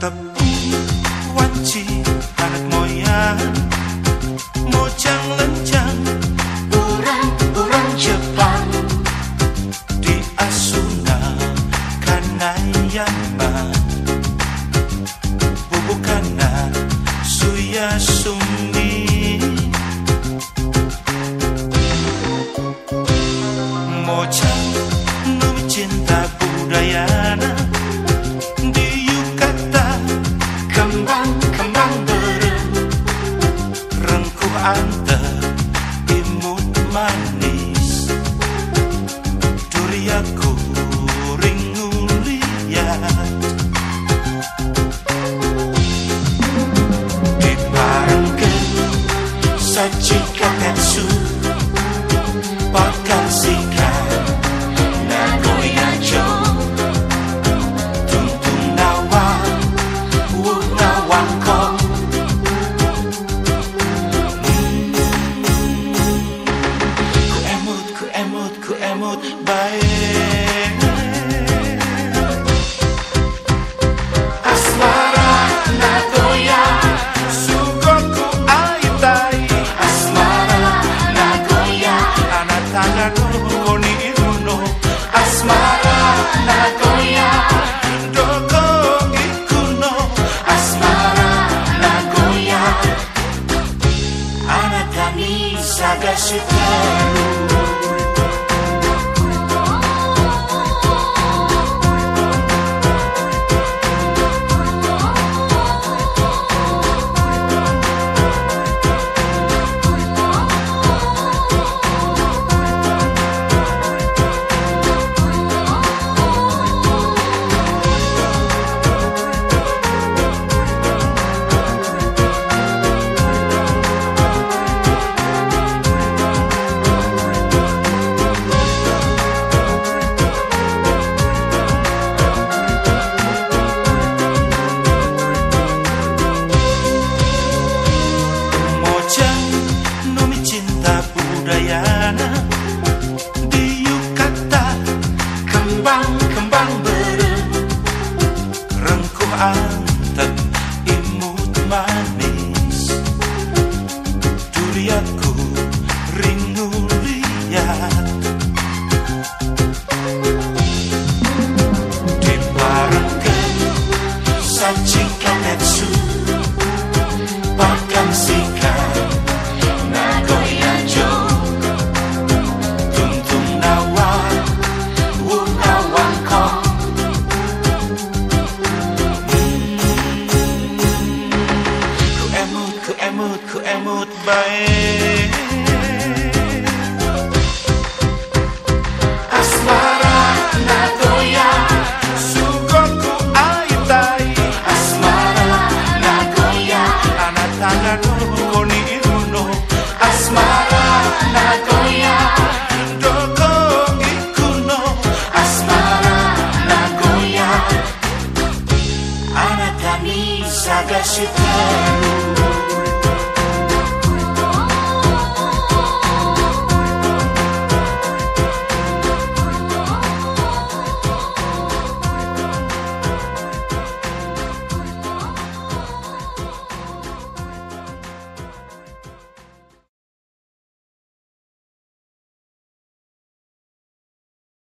tepung wanci anak moyang. Mojang lencang urang-urang Jepang. Di Asuna Kanayama Bubukana Suyasumi Mojang numi cinta budayana. sajikan katsu Pakasikan Nagoy na jo Tuntun nawa Huwag nawang ko Kuemot, kuemot, kuemot Baik koni iruno Asmara Nagoya banana. Baik Asmara Nagoya Sugoku aitai Asmara Nagoya Anata no koni iruno Asmara Nagoya Doko ikuno Asmara Nagoya Anata ni sagashiteru